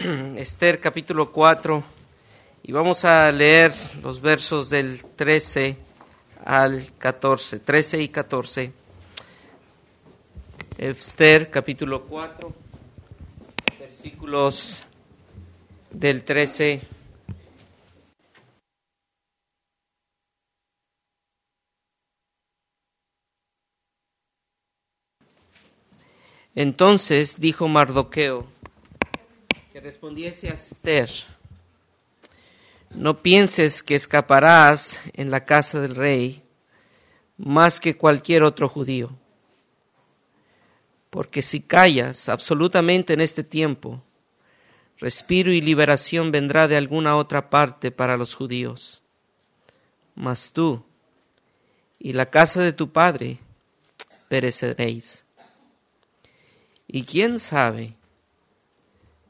Esther capítulo 4 y vamos a leer los versos del 13 al 14, 13 y 14. Esther capítulo 4, versículos del 13 Entonces dijo Mardoqueo respondiese Esther, no pienses que escaparás en la casa del rey más que cualquier otro judío, porque si callas absolutamente en este tiempo, respiro y liberación vendrá de alguna otra parte para los judíos. Mas tú y la casa de tu padre pereceréis. Y quién sabe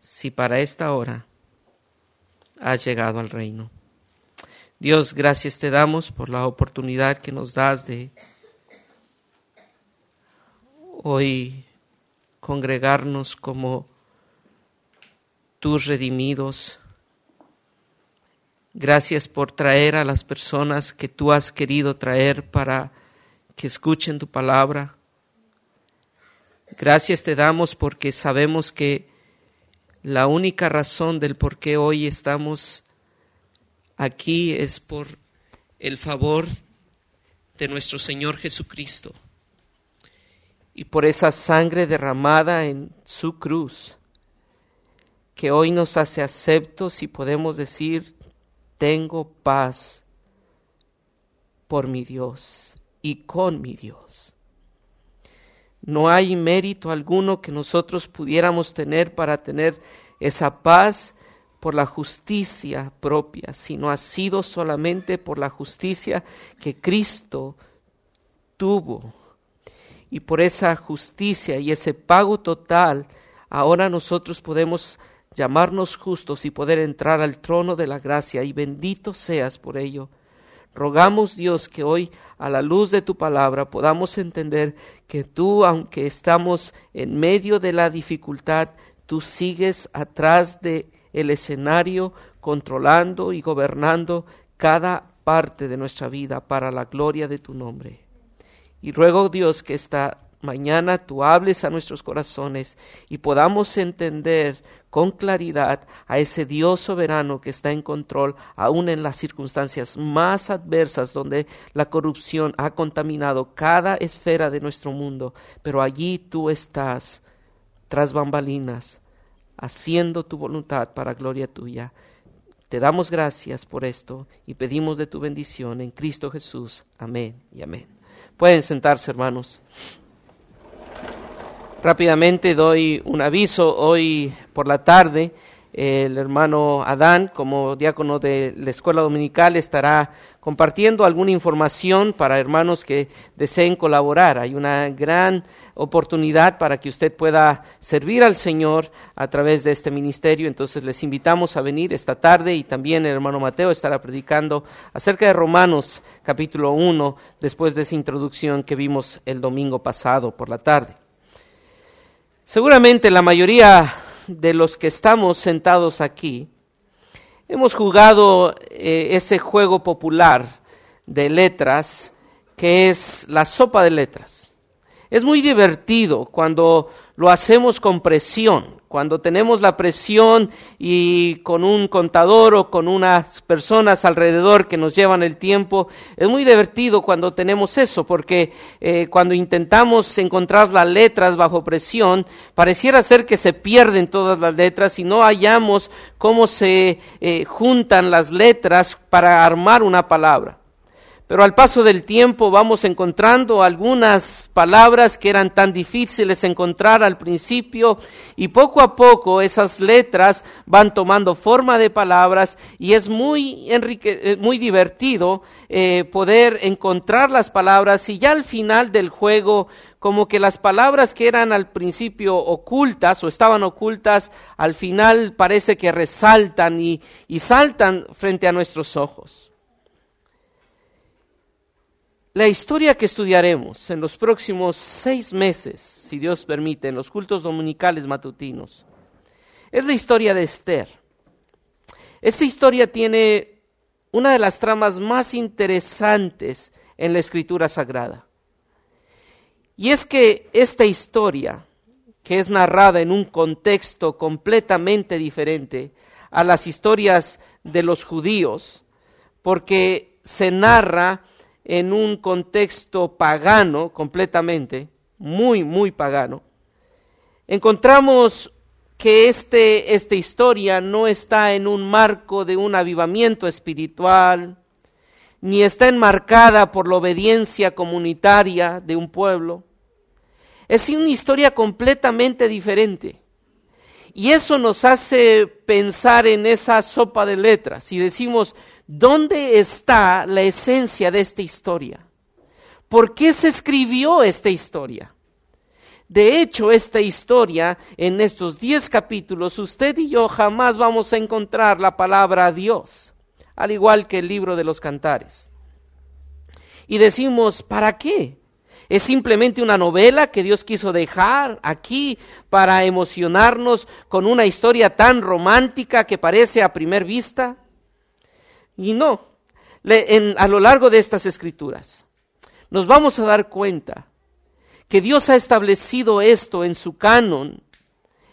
si para esta hora has llegado al reino. Dios, gracias te damos por la oportunidad que nos das de hoy congregarnos como tus redimidos. Gracias por traer a las personas que tú has querido traer para que escuchen tu palabra. Gracias te damos porque sabemos que la única razón del por qué hoy estamos aquí es por el favor de nuestro Señor Jesucristo y por esa sangre derramada en su cruz que hoy nos hace aceptos y podemos decir, tengo paz por mi Dios y con mi Dios. No hay mérito alguno que nosotros pudiéramos tener para tener esa paz por la justicia propia, sino ha sido solamente por la justicia que Cristo tuvo. Y por esa justicia y ese pago total, ahora nosotros podemos llamarnos justos y poder entrar al trono de la gracia. Y bendito seas por ello. Rogamos Dios que hoy a la luz de tu palabra podamos entender que tú, aunque estamos en medio de la dificultad, tú sigues atrás de el escenario controlando y gobernando cada parte de nuestra vida para la gloria de tu nombre. Y ruego Dios que esta mañana tú hables a nuestros corazones y podamos entender con claridad a ese Dios soberano que está en control aún en las circunstancias más adversas donde la corrupción ha contaminado cada esfera de nuestro mundo, pero allí tú estás tras bambalinas haciendo tu voluntad para gloria tuya. Te damos gracias por esto y pedimos de tu bendición en Cristo Jesús. Amén y amén. Pueden sentarse, hermanos. Rápidamente doy un aviso. Hoy por la tarde el hermano Adán, como diácono de la escuela dominical, estará compartiendo alguna información para hermanos que deseen colaborar. Hay una gran oportunidad para que usted pueda servir al Señor a través de este ministerio. Entonces les invitamos a venir esta tarde y también el hermano Mateo estará predicando acerca de Romanos capítulo 1 después de esa introducción que vimos el domingo pasado por la tarde. Seguramente la mayoría de los que estamos sentados aquí hemos jugado eh, ese juego popular de letras que es la sopa de letras. Es muy divertido cuando lo hacemos con presión, cuando tenemos la presión y con un contador o con unas personas alrededor que nos llevan el tiempo, es muy divertido cuando tenemos eso, porque eh, cuando intentamos encontrar las letras bajo presión, pareciera ser que se pierden todas las letras y no hallamos cómo se eh, juntan las letras para armar una palabra. Pero al paso del tiempo vamos encontrando algunas palabras que eran tan difíciles encontrar al principio y poco a poco esas letras van tomando forma de palabras y es muy, enrique, eh, muy divertido eh, poder encontrar las palabras y ya al final del juego como que las palabras que eran al principio ocultas o estaban ocultas al final parece que resaltan y, y saltan frente a nuestros ojos. La historia que estudiaremos en los próximos seis meses, si Dios permite, en los cultos dominicales matutinos, es la historia de Esther. Esta historia tiene una de las tramas más interesantes en la escritura sagrada. Y es que esta historia, que es narrada en un contexto completamente diferente a las historias de los judíos, porque se narra en un contexto pagano completamente, muy, muy pagano, encontramos que este, esta historia no está en un marco de un avivamiento espiritual, ni está enmarcada por la obediencia comunitaria de un pueblo. Es una historia completamente diferente. Y eso nos hace pensar en esa sopa de letras y decimos, ¿dónde está la esencia de esta historia? ¿Por qué se escribió esta historia? De hecho, esta historia, en estos diez capítulos, usted y yo jamás vamos a encontrar la palabra Dios, al igual que el libro de los cantares. Y decimos, ¿para qué? ¿Es simplemente una novela que Dios quiso dejar aquí para emocionarnos con una historia tan romántica que parece a primer vista? Y no, a lo largo de estas escrituras nos vamos a dar cuenta que Dios ha establecido esto en su canon,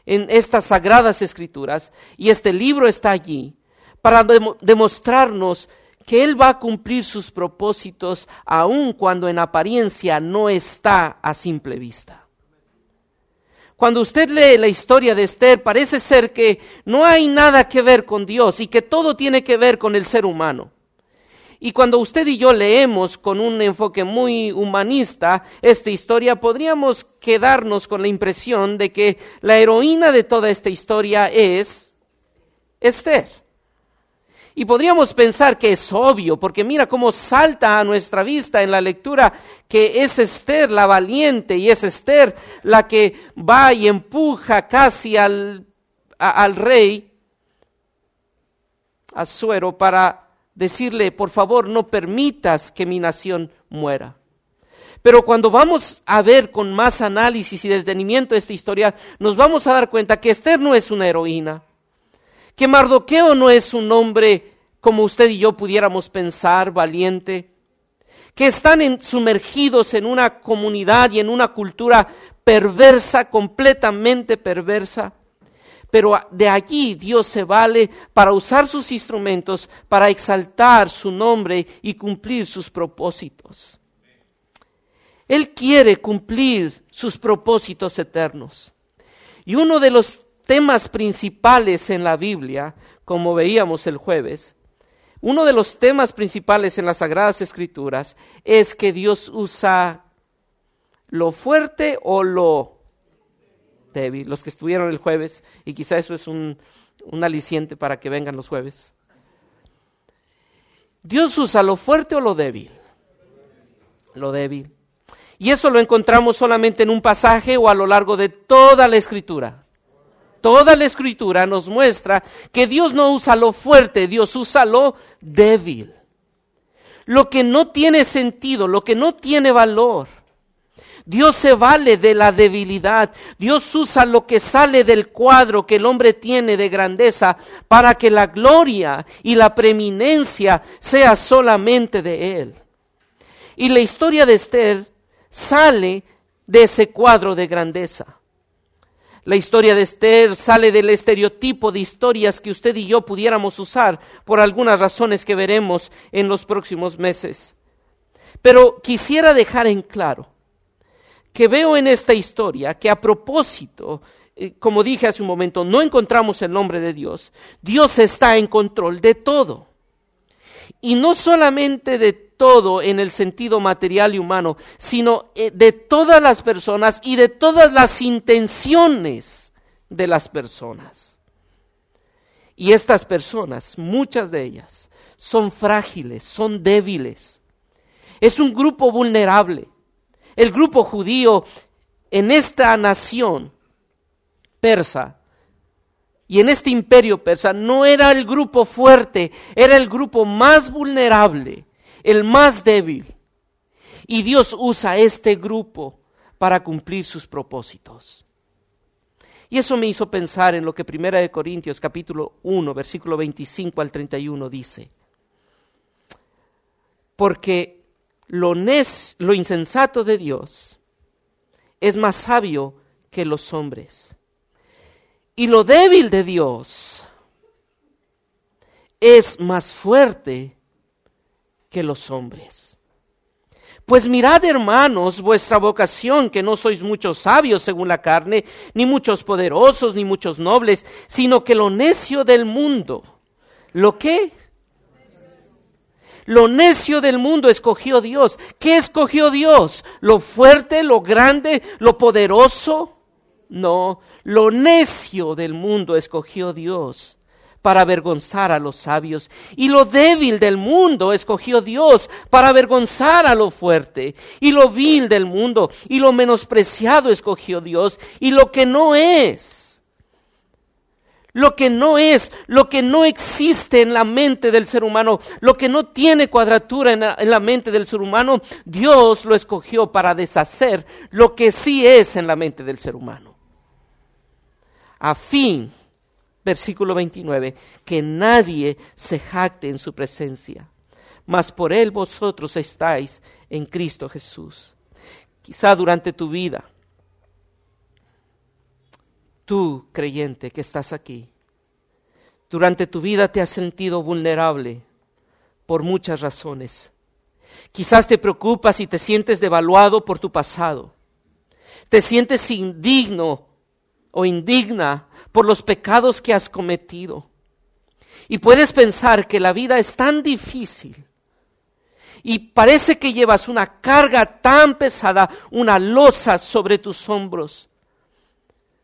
en estas sagradas escrituras, y este libro está allí para demostrarnos que Él va a cumplir sus propósitos aun cuando en apariencia no está a simple vista. Cuando usted lee la historia de Esther, parece ser que no hay nada que ver con Dios y que todo tiene que ver con el ser humano. Y cuando usted y yo leemos con un enfoque muy humanista esta historia, podríamos quedarnos con la impresión de que la heroína de toda esta historia es Esther. Y podríamos pensar que es obvio, porque mira cómo salta a nuestra vista en la lectura que es Esther la valiente y es Esther la que va y empuja casi al, al rey Azuero para decirle, por favor, no permitas que mi nación muera. Pero cuando vamos a ver con más análisis y detenimiento esta historia, nos vamos a dar cuenta que Esther no es una heroína, que Mardoqueo no es un hombre como usted y yo pudiéramos pensar, valiente, que están sumergidos en una comunidad y en una cultura perversa, completamente perversa. Pero de allí Dios se vale para usar sus instrumentos, para exaltar su nombre y cumplir sus propósitos. Él quiere cumplir sus propósitos eternos. Y uno de los temas principales en la Biblia, como veíamos el jueves, uno de los temas principales en las Sagradas Escrituras es que Dios usa lo fuerte o lo los que estuvieron el jueves, y quizá eso es un, un aliciente para que vengan los jueves. Dios usa lo fuerte o lo débil. Lo débil. Y eso lo encontramos solamente en un pasaje o a lo largo de toda la escritura. Toda la escritura nos muestra que Dios no usa lo fuerte, Dios usa lo débil. Lo que no tiene sentido, lo que no tiene valor. Dios se vale de la debilidad. Dios usa lo que sale del cuadro que el hombre tiene de grandeza para que la gloria y la preeminencia sea solamente de Él. Y la historia de Esther sale de ese cuadro de grandeza. La historia de Esther sale del estereotipo de historias que usted y yo pudiéramos usar por algunas razones que veremos en los próximos meses. Pero quisiera dejar en claro que veo en esta historia que a propósito, eh, como dije hace un momento, no encontramos el nombre de Dios. Dios está en control de todo. Y no solamente de todo en el sentido material y humano, sino eh, de todas las personas y de todas las intenciones de las personas. Y estas personas, muchas de ellas, son frágiles, son débiles. Es un grupo vulnerable el grupo judío en esta nación persa y en este imperio persa no era el grupo fuerte, era el grupo más vulnerable, el más débil. Y Dios usa este grupo para cumplir sus propósitos. Y eso me hizo pensar en lo que Primera de Corintios capítulo 1, versículo 25 al 31 dice. Porque lo, lo insensato de Dios es más sabio que los hombres. Y lo débil de Dios es más fuerte que los hombres. Pues mirad, hermanos, vuestra vocación, que no sois muchos sabios según la carne, ni muchos poderosos, ni muchos nobles, sino que lo necio del mundo. ¿Lo qué? Lo necio del mundo escogió Dios. ¿Qué escogió Dios? ¿Lo fuerte, lo grande, lo poderoso? No, lo necio del mundo escogió Dios para avergonzar a los sabios. Y lo débil del mundo escogió Dios para avergonzar a lo fuerte. Y lo vil del mundo y lo menospreciado escogió Dios. Y lo que no es, lo que no es, lo que no existe en la mente del ser humano, lo que no tiene cuadratura en la, en la mente del ser humano, Dios lo escogió para deshacer lo que sí es en la mente del ser humano. A fin versículo 29, que nadie se jacte en su presencia, mas por él vosotros estáis en Cristo Jesús. Quizá durante tu vida, tú creyente que estás aquí, durante tu vida te has sentido vulnerable por muchas razones. Quizás te preocupas y te sientes devaluado por tu pasado. Te sientes indigno o indigna por los pecados que has cometido. Y puedes pensar que la vida es tan difícil y parece que llevas una carga tan pesada, una losa sobre tus hombros,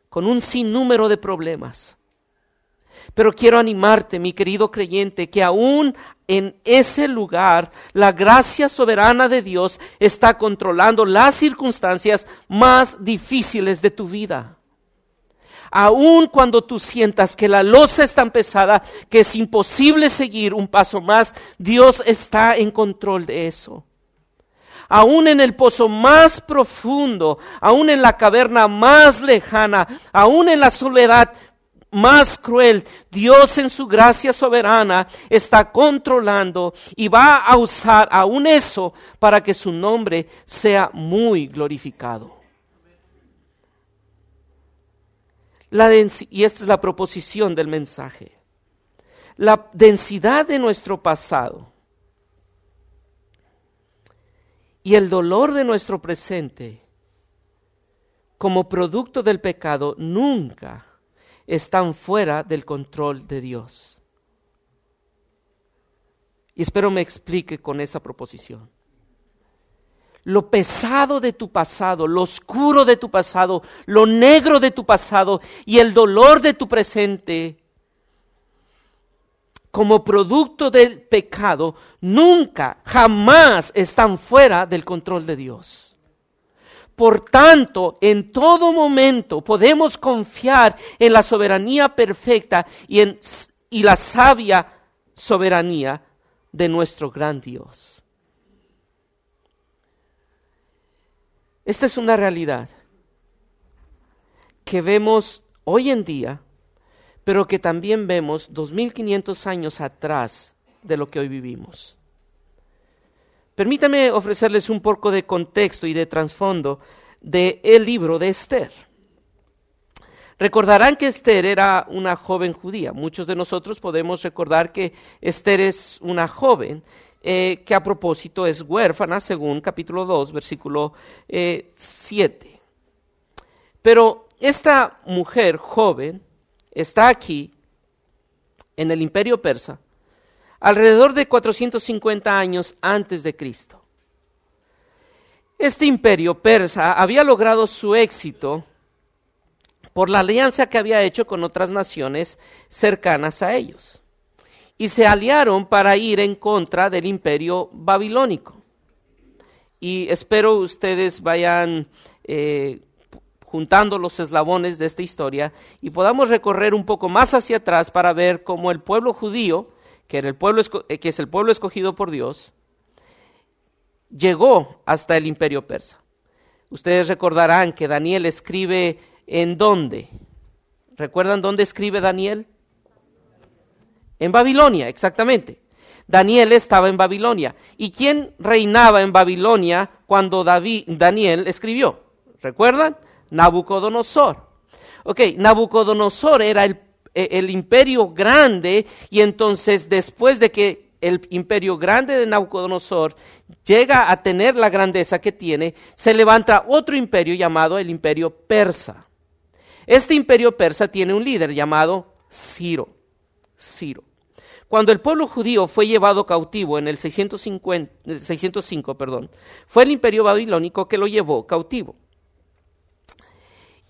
con un sinnúmero de problemas. Pero quiero animarte, mi querido creyente, que aún en ese lugar la gracia soberana de Dios está controlando las circunstancias más difíciles de tu vida aun cuando tú sientas que la losa es tan pesada que es imposible seguir un paso más, Dios está en control de eso. Aún en el pozo más profundo, aún en la caverna más lejana, aún en la soledad más cruel, Dios en su gracia soberana está controlando y va a usar aún eso para que su nombre sea muy glorificado. Y esta es la proposición del mensaje. La densidad de nuestro pasado y el dolor de nuestro presente como producto del pecado nunca están fuera del control de Dios. Y espero me explique con esa proposición lo pesado de tu pasado, lo oscuro de tu pasado, lo negro de tu pasado y el dolor de tu presente, como producto del pecado, nunca, jamás están fuera del control de Dios. Por tanto, en todo momento podemos confiar en la soberanía perfecta y en y la sabia soberanía de nuestro gran Dios. Esta es una realidad que vemos hoy en día, pero que también vemos 2500 años atrás de lo que hoy vivimos. Permítame ofrecerles un poco de contexto y de trasfondo del el libro de Esther. Recordarán que Esther era una joven judía. Muchos de nosotros podemos recordar que Esther es una joven eh, que a propósito es huérfana, según capítulo 2, versículo 7. Eh, Pero esta mujer joven está aquí, en el imperio persa, alrededor de 450 años antes de Cristo. Este imperio persa había logrado su éxito por la alianza que había hecho con otras naciones cercanas a ellos y se aliaron para ir en contra del imperio babilónico. Y espero ustedes vayan eh, juntando los eslabones de esta historia y podamos recorrer un poco más hacia atrás para ver cómo el pueblo judío, eh, que es el pueblo escogido por Dios, llegó hasta el imperio persa. Ustedes recordarán que Daniel escribe en dónde? ¿Recuerdan dónde escribe Daniel? En Babilonia, exactamente. Daniel estaba en Babilonia. ¿Y quién reinaba en Babilonia cuando Daniel escribió? ¿Recuerdan? Nabucodonosor. Ok, Nabucodonosor era el, el imperio grande y entonces después de que el imperio grande de Nabucodonosor llega a tener la grandeza que tiene, se levanta otro imperio llamado el imperio persa. Este imperio persa tiene un líder llamado Ciro. Ciro. Cuando el pueblo judío fue llevado cautivo en el 650, 605, perdón, fue el imperio babilónico que lo llevó cautivo.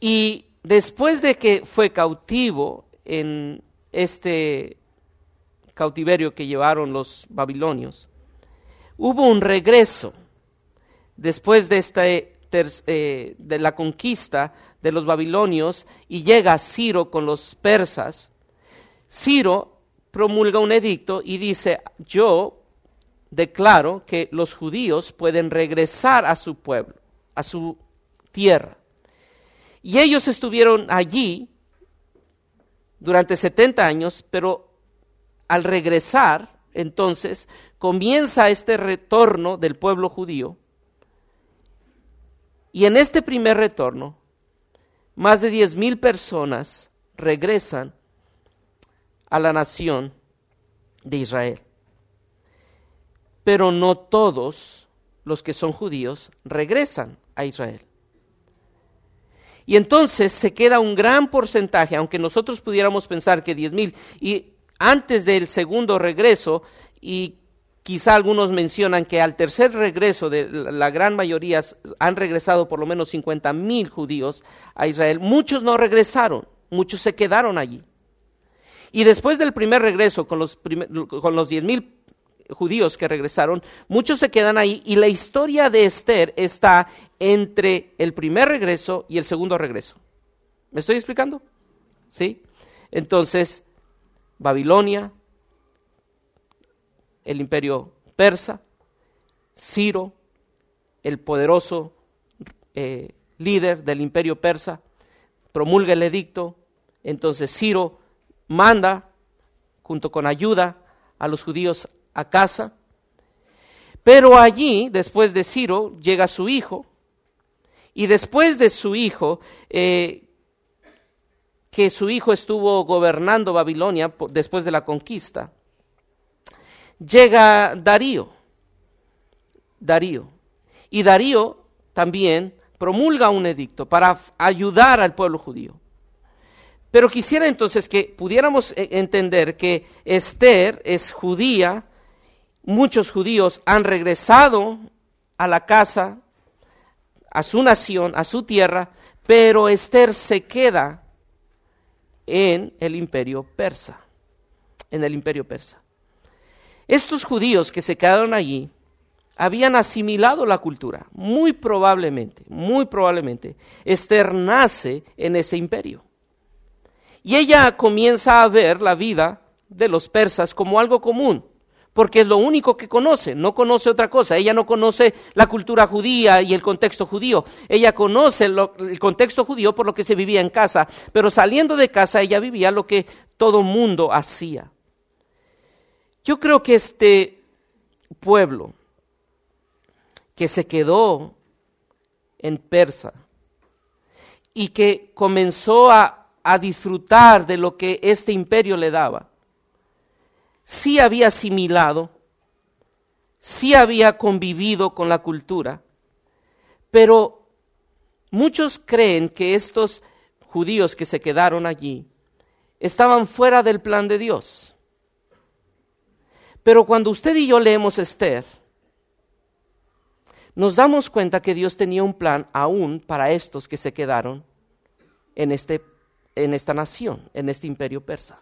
Y después de que fue cautivo en este cautiverio que llevaron los babilonios, hubo un regreso después de, este, eh, de la conquista de los babilonios y llega Ciro con los persas. Ciro promulga un edicto y dice, yo declaro que los judíos pueden regresar a su pueblo, a su tierra. Y ellos estuvieron allí durante 70 años, pero al regresar, entonces, comienza este retorno del pueblo judío. Y en este primer retorno, más de 10 mil personas regresan a la nación de Israel. Pero no todos los que son judíos regresan a Israel. Y entonces se queda un gran porcentaje, aunque nosotros pudiéramos pensar que 10 mil, y antes del segundo regreso, y quizá algunos mencionan que al tercer regreso de la gran mayoría han regresado por lo menos 50 mil judíos a Israel, muchos no regresaron, muchos se quedaron allí. Y después del primer regreso con los, con los 10 mil judíos que regresaron, muchos se quedan ahí y la historia de Esther está entre el primer regreso y el segundo regreso. ¿Me estoy explicando? ¿Sí? Entonces, Babilonia, el imperio persa, Ciro, el poderoso eh, líder del imperio persa, promulga el edicto, entonces Ciro manda, junto con ayuda, a los judíos a casa. Pero allí, después de Ciro, llega su hijo, y después de su hijo, eh, que su hijo estuvo gobernando Babilonia después de la conquista, llega Darío. Darío. Y Darío también promulga un edicto para ayudar al pueblo judío. Pero quisiera entonces que pudiéramos eh, entender que Esther es judía, muchos judíos han regresado a la casa, a su nación, a su tierra, pero Esther se queda en el imperio persa, en el imperio persa. Estos judíos que se quedaron allí habían asimilado la cultura, muy probablemente, muy probablemente. Esther nace en ese imperio. Y ella comienza a ver la vida de los persas como algo común, porque es lo único que conoce, no conoce otra cosa. Ella no conoce la cultura judía y el contexto judío. Ella conoce el contexto judío por lo que se vivía en casa, pero saliendo de casa ella vivía lo que todo mundo hacía. Yo creo que este pueblo que se quedó en Persa y que comenzó a a disfrutar de lo que este imperio le daba. Sí había asimilado, sí había convivido con la cultura, pero muchos creen que estos judíos que se quedaron allí estaban fuera del plan de Dios. Pero cuando usted y yo leemos Esther, nos damos cuenta que Dios tenía un plan aún para estos que se quedaron en este en esta nación, en este imperio persa.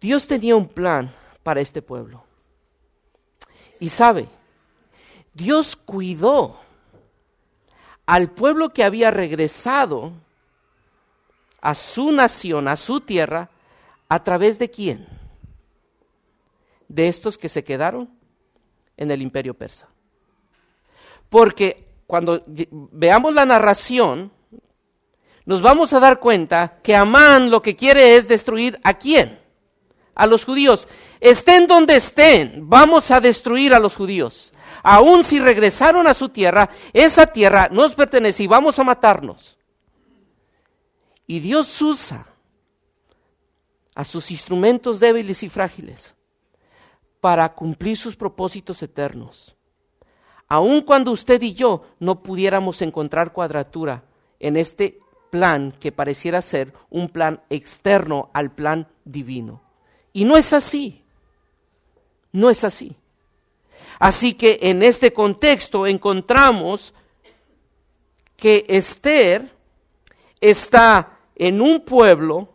Dios tenía un plan para este pueblo. Y sabe, Dios cuidó al pueblo que había regresado a su nación, a su tierra, a través de quién? De estos que se quedaron en el imperio persa. Porque cuando veamos la narración nos vamos a dar cuenta que Amán lo que quiere es destruir a quién? A los judíos. Estén donde estén, vamos a destruir a los judíos. Aun si regresaron a su tierra, esa tierra nos pertenece y vamos a matarnos. Y Dios usa a sus instrumentos débiles y frágiles para cumplir sus propósitos eternos. Aun cuando usted y yo no pudiéramos encontrar cuadratura en este plan que pareciera ser un plan externo al plan divino. Y no es así. No es así. Así que en este contexto encontramos que Esther está en un pueblo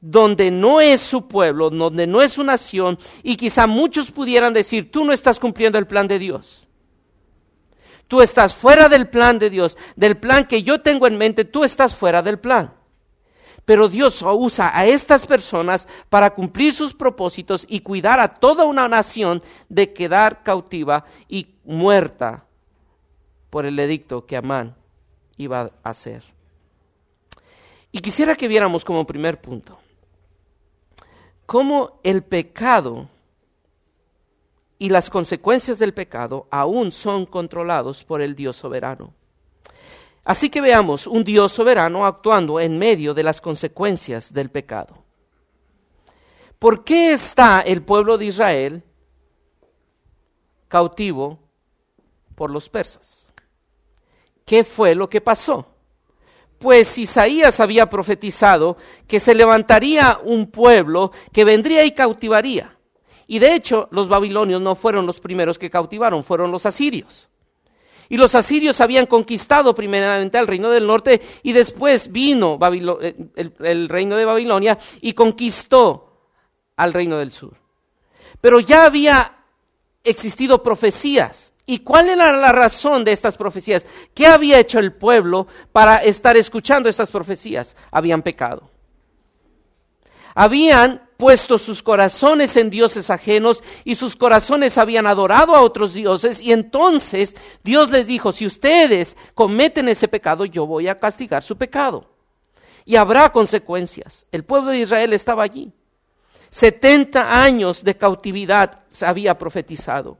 donde no es su pueblo, donde no es su nación, y quizá muchos pudieran decir, tú no estás cumpliendo el plan de Dios. Tú estás fuera del plan de Dios, del plan que yo tengo en mente, tú estás fuera del plan. Pero Dios usa a estas personas para cumplir sus propósitos y cuidar a toda una nación de quedar cautiva y muerta por el edicto que Amán iba a hacer. Y quisiera que viéramos como primer punto cómo el pecado y las consecuencias del pecado aún son controlados por el Dios soberano. Así que veamos un Dios soberano actuando en medio de las consecuencias del pecado. ¿Por qué está el pueblo de Israel cautivo por los persas? ¿Qué fue lo que pasó? Pues Isaías había profetizado que se levantaría un pueblo que vendría y cautivaría. Y de hecho, los babilonios no fueron los primeros que cautivaron, fueron los asirios. Y los asirios habían conquistado primeramente al reino del norte y después vino eh, el, reino de Babilonia y conquistó al reino del sur. Pero ya había existido profecías. ¿Y cuál era la razón de estas profecías? ¿Qué había hecho el pueblo para estar escuchando estas profecías? Habían pecado. Habían puesto sus corazones en dioses ajenos y sus corazones habían adorado a otros dioses y entonces Dios les dijo, si ustedes cometen ese pecado, yo voy a castigar su pecado. Y habrá consecuencias. El pueblo de Israel estaba allí. 70 años de cautividad se había profetizado.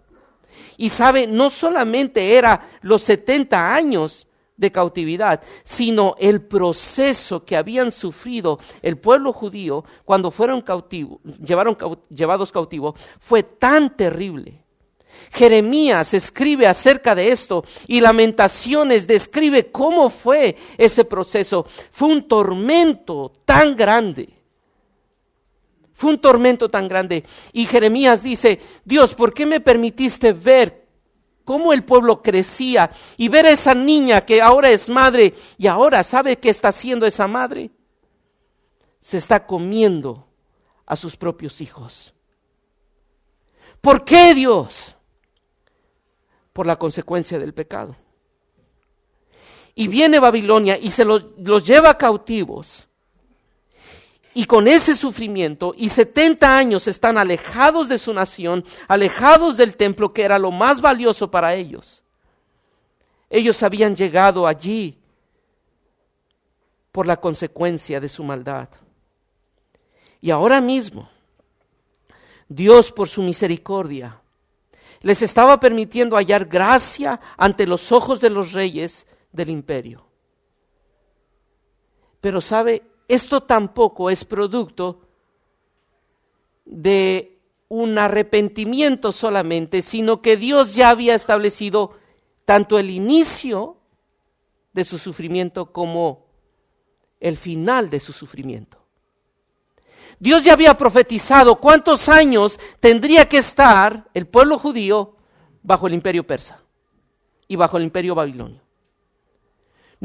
Y sabe, no solamente era los 70 años de cautividad, sino el proceso que habían sufrido el pueblo judío cuando fueron cautivos, llevaron, llevados cautivos, fue tan terrible. Jeremías escribe acerca de esto y Lamentaciones describe cómo fue ese proceso. Fue un tormento tan grande. Fue un tormento tan grande. Y Jeremías dice, Dios, ¿por qué me permitiste ver cómo el pueblo crecía y ver a esa niña que ahora es madre y ahora sabe qué está haciendo esa madre. Se está comiendo a sus propios hijos. ¿Por qué Dios? Por la consecuencia del pecado. Y viene Babilonia y se los, los lleva cautivos y con ese sufrimiento y 70 años están alejados de su nación, alejados del templo que era lo más valioso para ellos. Ellos habían llegado allí por la consecuencia de su maldad. Y ahora mismo, Dios por su misericordia les estaba permitiendo hallar gracia ante los ojos de los reyes del imperio. Pero sabe, esto tampoco es producto de un arrepentimiento solamente, sino que Dios ya había establecido tanto el inicio de su sufrimiento como el final de su sufrimiento. Dios ya había profetizado cuántos años tendría que estar el pueblo judío bajo el imperio persa y bajo el imperio babilonio.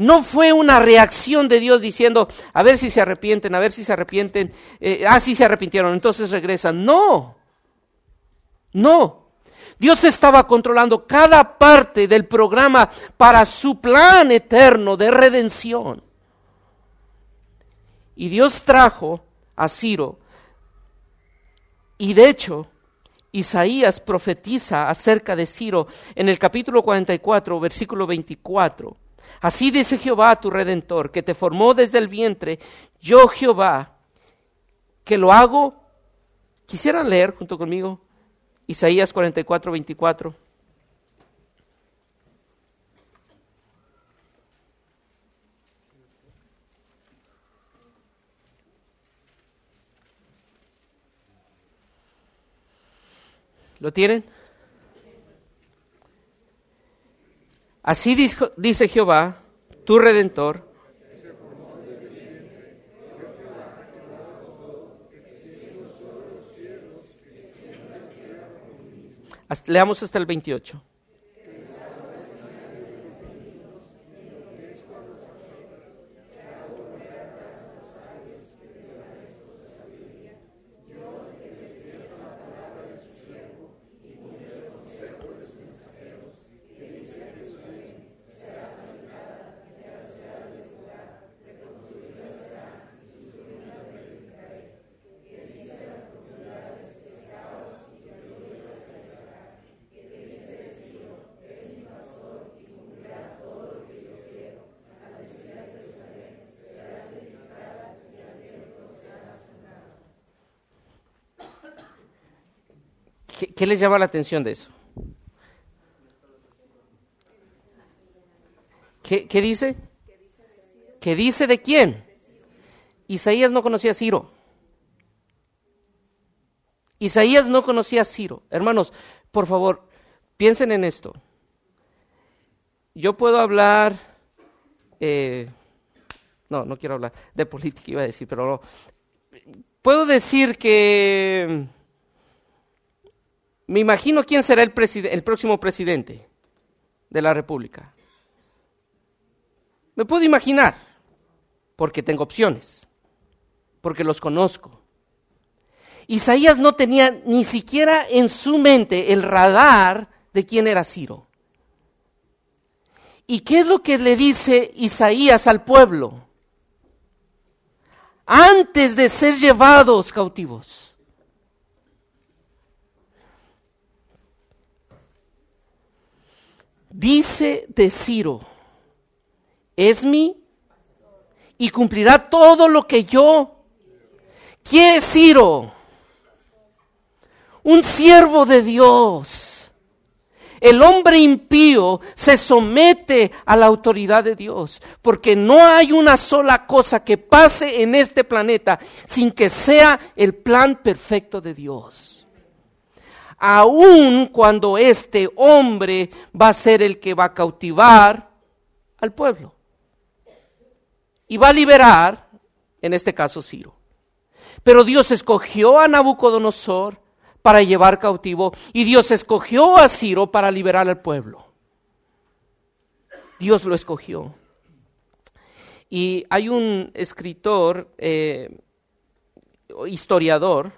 No fue una reacción de Dios diciendo, a ver si se arrepienten, a ver si se arrepienten, eh, ah, sí se arrepintieron, entonces regresan. No, no. Dios estaba controlando cada parte del programa para su plan eterno de redención. Y Dios trajo a Ciro. Y de hecho, Isaías profetiza acerca de Ciro en el capítulo 44, versículo 24 Así dice Jehová tu redentor, que te formó desde el vientre, yo Jehová, que lo hago. Quisieran leer junto conmigo Isaías 44, 24. ¿Lo tienen? Así dice Jehová, tu redentor. leamos hasta el 28. ¿Qué, les llama la atención de eso? ¿Qué, ¿Qué, dice? ¿Qué dice de quién? Isaías no conocía a Ciro. Isaías no conocía a Ciro. Hermanos, por favor, piensen en esto. Yo puedo hablar, eh, no, no quiero hablar de política, iba a decir, pero no. Puedo decir que me imagino quién será el, el próximo presidente de la República. Me puedo imaginar, porque tengo opciones, porque los conozco. Isaías no tenía ni siquiera en su mente el radar de quién era Ciro. ¿Y qué es lo que le dice Isaías al pueblo? Antes de ser llevados cautivos. Dice de Ciro, es mi y cumplirá todo lo que yo. ¿Quién es Ciro? Un siervo de Dios. El hombre impío se somete a la autoridad de Dios, porque no hay una sola cosa que pase en este planeta sin que sea el plan perfecto de Dios aun cuando este hombre va a ser el que va a cautivar al pueblo. Y va a liberar, en este caso, Ciro. Pero Dios escogió a Nabucodonosor para llevar cautivo y Dios escogió a Ciro para liberar al pueblo. Dios lo escogió. Y hay un escritor, eh, historiador,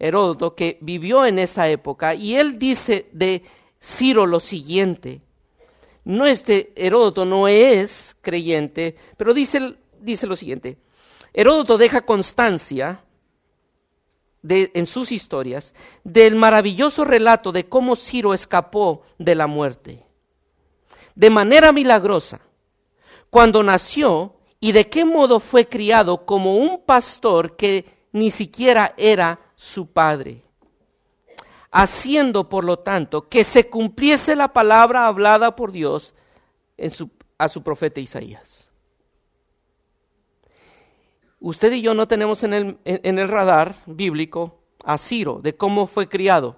Heródoto, que vivió en esa época, y él dice de Ciro lo siguiente. No este Heródoto no es creyente, pero dice, dice lo siguiente. Heródoto deja constancia de, en sus historias del maravilloso relato de cómo Ciro escapó de la muerte. De manera milagrosa, cuando nació y de qué modo fue criado como un pastor que ni siquiera era su Padre, haciendo por lo tanto que se cumpliese la palabra hablada por Dios en su, a su profeta Isaías. Usted y yo no tenemos en el, en el radar bíblico a Ciro de cómo fue criado,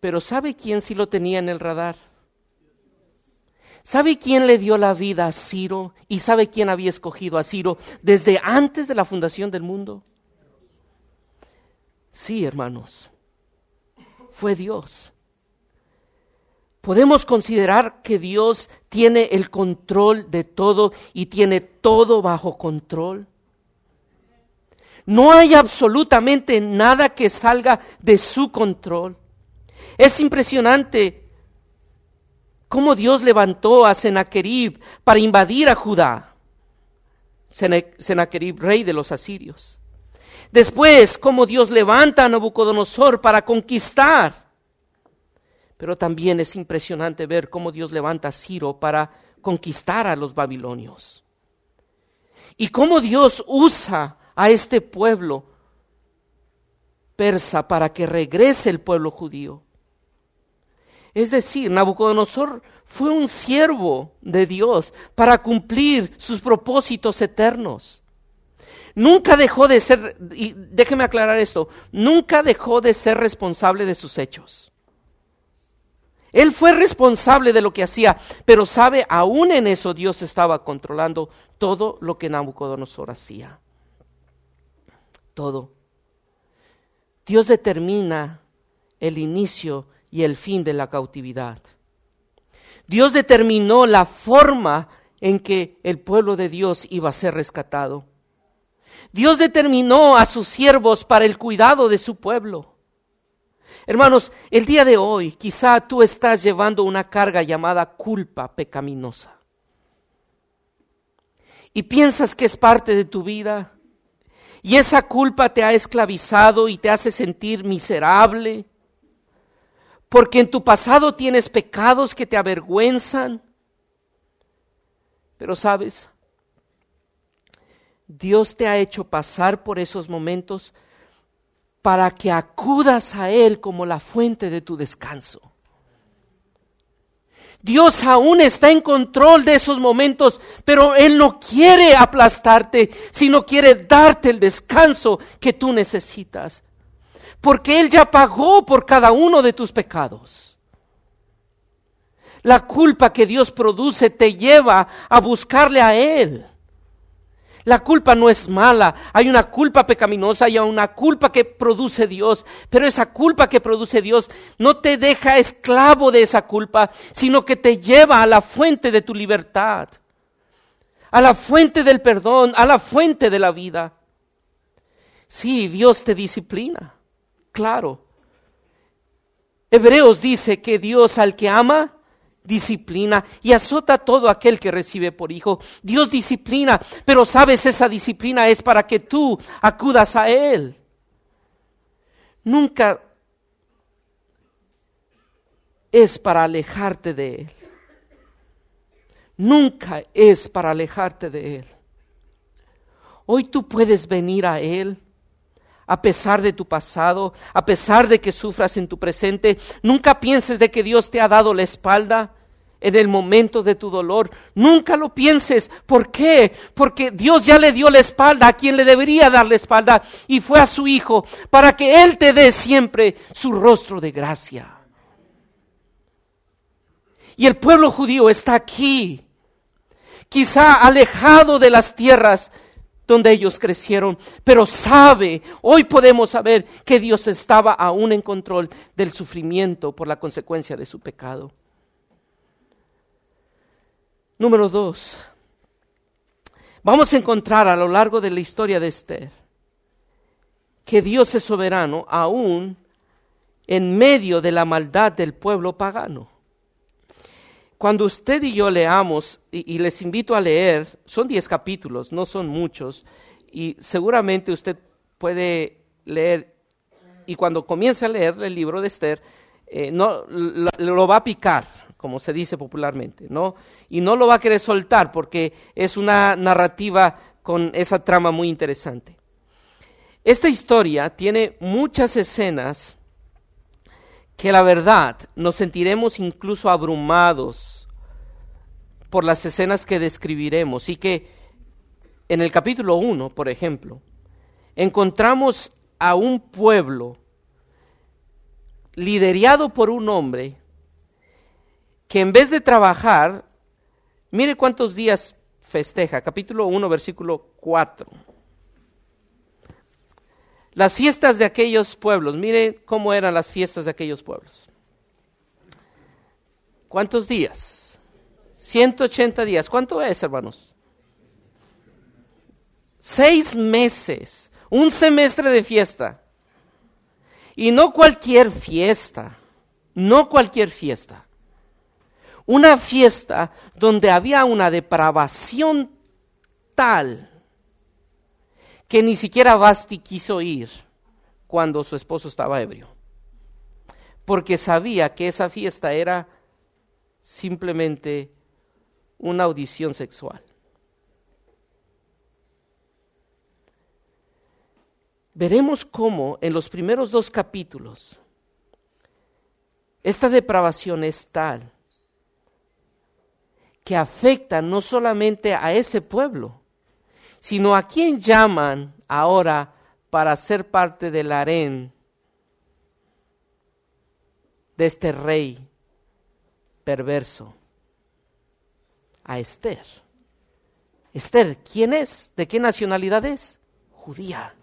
pero ¿sabe quién sí lo tenía en el radar? ¿Sabe quién le dio la vida a Ciro? ¿Y sabe quién había escogido a Ciro desde antes de la fundación del mundo? Sí, hermanos, fue Dios. Podemos considerar que Dios tiene el control de todo y tiene todo bajo control. No hay absolutamente nada que salga de su control. Es impresionante cómo Dios levantó a Sennacherib para invadir a Judá. Sennacherib, rey de los asirios. Después, cómo Dios levanta a Nabucodonosor para conquistar. Pero también es impresionante ver cómo Dios levanta a Ciro para conquistar a los babilonios. Y cómo Dios usa a este pueblo persa para que regrese el pueblo judío. Es decir, Nabucodonosor fue un siervo de Dios para cumplir sus propósitos eternos. Nunca dejó de ser, y déjeme aclarar esto, nunca dejó de ser responsable de sus hechos. Él fue responsable de lo que hacía, pero sabe, aún en eso Dios estaba controlando todo lo que Nabucodonosor hacía. Todo. Dios determina el inicio y el fin de la cautividad. Dios determinó la forma en que el pueblo de Dios iba a ser rescatado. Dios determinó a sus siervos para el cuidado de su pueblo. Hermanos, el día de hoy quizá tú estás llevando una carga llamada culpa pecaminosa. Y piensas que es parte de tu vida. Y esa culpa te ha esclavizado y te hace sentir miserable. Porque en tu pasado tienes pecados que te avergüenzan. Pero sabes, Dios te ha hecho pasar por esos momentos para que acudas a Él como la fuente de tu descanso. Dios aún está en control de esos momentos, pero Él no quiere aplastarte, sino quiere darte el descanso que tú necesitas. Porque Él ya pagó por cada uno de tus pecados. La culpa que Dios produce te lleva a buscarle a Él. La culpa no es mala, hay una culpa pecaminosa y una culpa que produce Dios, pero esa culpa que produce Dios no te deja esclavo de esa culpa, sino que te lleva a la fuente de tu libertad, a la fuente del perdón, a la fuente de la vida. Sí, Dios te disciplina, claro. Hebreos dice que Dios al que ama, disciplina y azota todo aquel que recibe por hijo. Dios disciplina, pero sabes, esa disciplina es para que tú acudas a Él. Nunca es para alejarte de Él. Nunca es para alejarte de Él. Hoy tú puedes venir a Él a pesar de tu pasado, a pesar de que sufras en tu presente. Nunca pienses de que Dios te ha dado la espalda en el momento de tu dolor. Nunca lo pienses. ¿Por qué? Porque Dios ya le dio la espalda a quien le debería dar la espalda y fue a su Hijo para que Él te dé siempre su rostro de gracia. Y el pueblo judío está aquí, quizá alejado de las tierras donde ellos crecieron, pero sabe, hoy podemos saber que Dios estaba aún en control del sufrimiento por la consecuencia de su pecado. Número dos, vamos a encontrar a lo largo de la historia de Esther que Dios es soberano aún en medio de la maldad del pueblo pagano. Cuando usted y yo leamos, y, les invito a leer, son diez capítulos, no son muchos, y seguramente usted puede leer, y cuando comience a leer el libro de Esther, eh, no, lo, va a picar, como se dice popularmente, ¿no? Y no lo va a querer soltar porque es una narrativa con esa trama muy interesante. Esta historia tiene muchas escenas que la verdad nos sentiremos incluso abrumados por las escenas que describiremos y que en el capítulo 1, por ejemplo, encontramos a un pueblo liderado por un hombre que en vez de trabajar, mire cuántos días festeja, capítulo 1, versículo 4 las fiestas de aquellos pueblos, mire cómo eran las fiestas de aquellos pueblos. ¿Cuántos días? 180 días. ¿Cuánto es, hermanos? Seis meses, un semestre de fiesta. Y no cualquier fiesta, no cualquier fiesta. Una fiesta donde había una depravación tal que ni siquiera Basti quiso ir cuando su esposo estaba ebrio, porque sabía que esa fiesta era simplemente una audición sexual. Veremos cómo en los primeros dos capítulos esta depravación es tal que afecta no solamente a ese pueblo, sino a quien llaman ahora para ser parte del harén de este rey perverso, a Esther. Esther, ¿quién es? ¿De qué nacionalidad es? Judía.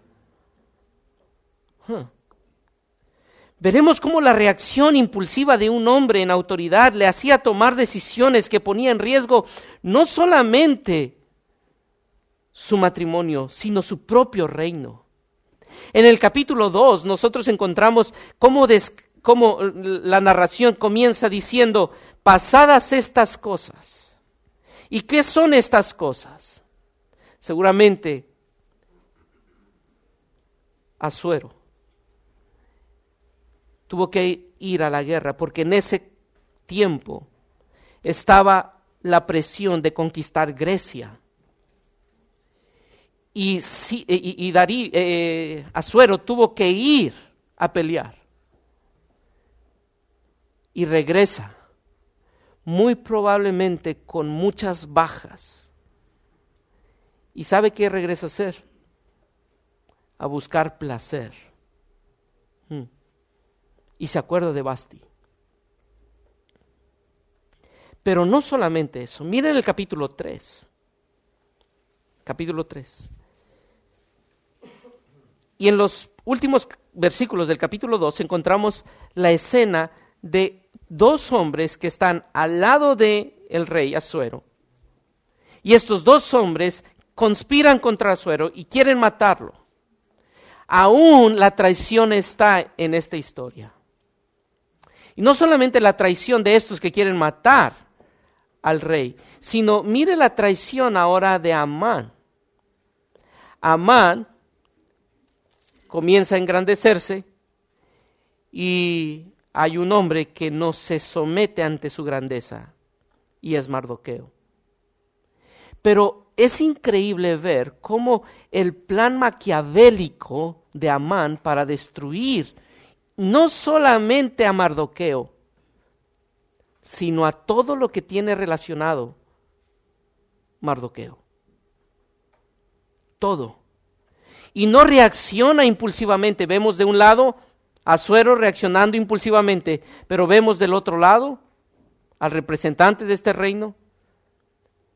Veremos cómo la reacción impulsiva de un hombre en autoridad le hacía tomar decisiones que ponían en riesgo no solamente su matrimonio, sino su propio reino. En el capítulo 2 nosotros encontramos cómo, cómo la narración comienza diciendo, pasadas estas cosas. ¿Y qué son estas cosas? Seguramente Azuero tuvo que ir a la guerra porque en ese tiempo estaba la presión de conquistar Grecia. Y, y, Darí, eh, Azuero tuvo que ir a pelear. Y regresa, muy probablemente con muchas bajas. ¿Y sabe qué regresa a hacer? A buscar placer. Y se acuerda de Basti. Pero no solamente eso, miren el capítulo 3. Capítulo 3. Y en los últimos versículos del capítulo 2 encontramos la escena de dos hombres que están al lado de el rey Azuero. Y estos dos hombres conspiran contra Azuero y quieren matarlo. Aún la traición está en esta historia. Y no solamente la traición de estos que quieren matar al rey, sino mire la traición ahora de Amán. Amán comienza a engrandecerse y hay un hombre que no se somete ante su grandeza y es Mardoqueo. Pero es increíble ver cómo el plan maquiavélico de Amán para destruir no solamente a Mardoqueo, sino a todo lo que tiene relacionado Mardoqueo. Todo. Y no reacciona impulsivamente. Vemos de un lado a Suero reaccionando impulsivamente, pero vemos del otro lado al representante de este reino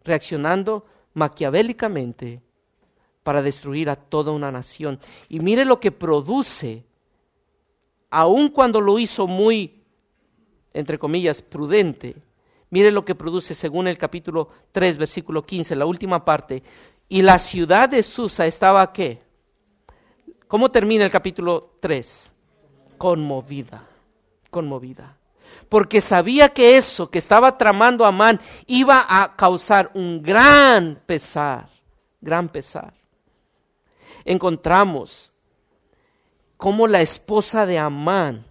reaccionando maquiavélicamente para destruir a toda una nación. Y mire lo que produce aun cuando lo hizo muy, entre comillas, prudente, mire lo que produce según el capítulo 3, versículo 15, la última parte. Y la ciudad de Susa estaba qué? ¿Cómo termina el capítulo 3? Conmovida, conmovida. Porque sabía que eso que estaba tramando Amán iba a causar un gran pesar, gran pesar. Encontramos como la esposa de Amán,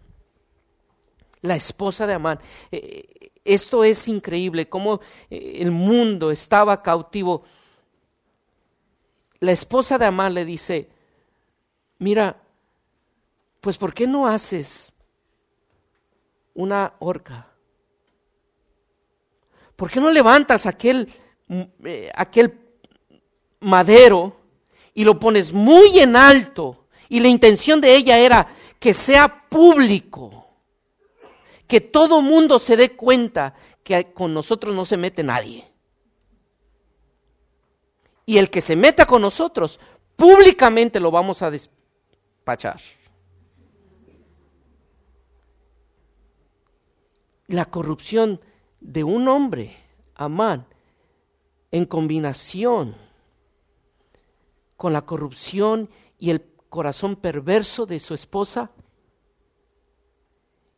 la esposa de Amán, eh, esto es increíble, cómo eh, el mundo estaba cautivo. La esposa de Amán le dice, mira, pues ¿por qué no haces una horca? ¿Por qué no levantas aquel, mm, eh, aquel madero y lo pones muy en alto? Y la intención de ella era que sea público, que todo mundo se dé cuenta que con nosotros no se mete nadie. Y el que se meta con nosotros, públicamente lo vamos a despachar. La corrupción de un hombre, Amán, en combinación con la corrupción y el corazón perverso de su esposa